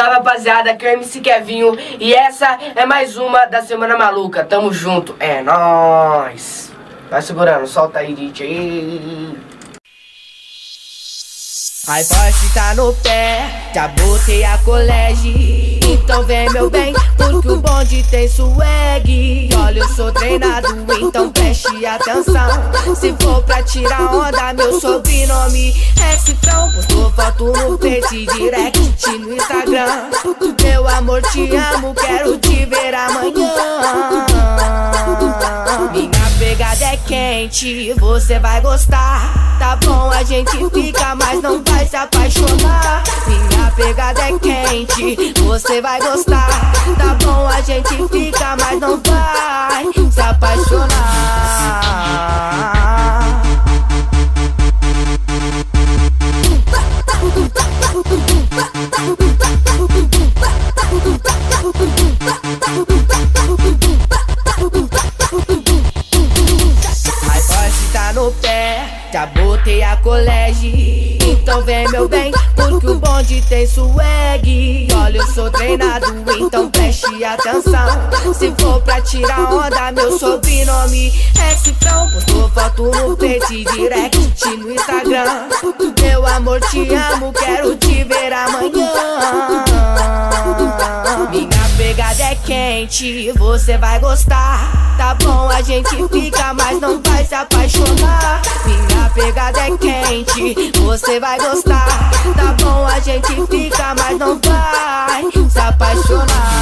Salve rapaziada, aqui é o MC Kevinho e essa é mais uma da Semana Maluca. Tamo junto, é nóis. Vai segurando, solta aí, DJ. A voz tá no pé, já botei a colégio. Então vem meu bem, porque o bonde tem swag. Olha, eu sou treinado, então preste atenção. Se for pra tirar onda, meu sobrenome é Cifrão. Postou foto no Face Direct no Instagram. Meu amor, te amo, quero te ver amanhã. Minha pegada é quente, você vai gostar. Tá bom, a gente fica, mas não vai se apaixonar. Minha pegada é quente, você vai gostar. Tá bom, a gente fica, mas não vai se apaixonar. Já botei a colégio. Então vem meu bem, porque o bonde tem swag. Olha, eu sou treinado, então preste atenção. Se for pra tirar onda, meu sobrenome é Cifrão. Postou foto no Face Direct no Instagram. Meu amor, te amo, quero te ver amanhã. Minha pegada é quente, você vai gostar. Tá bom, a gente fica, mas não vai se apaixonar. Pegada é quente, você vai gostar. Tá bom, a gente fica, mas não vai se apaixonar.